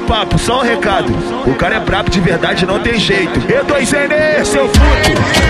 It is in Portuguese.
papo, só um recado. O cara é brabo de verdade, não tem jeito. E2N, seu fruto.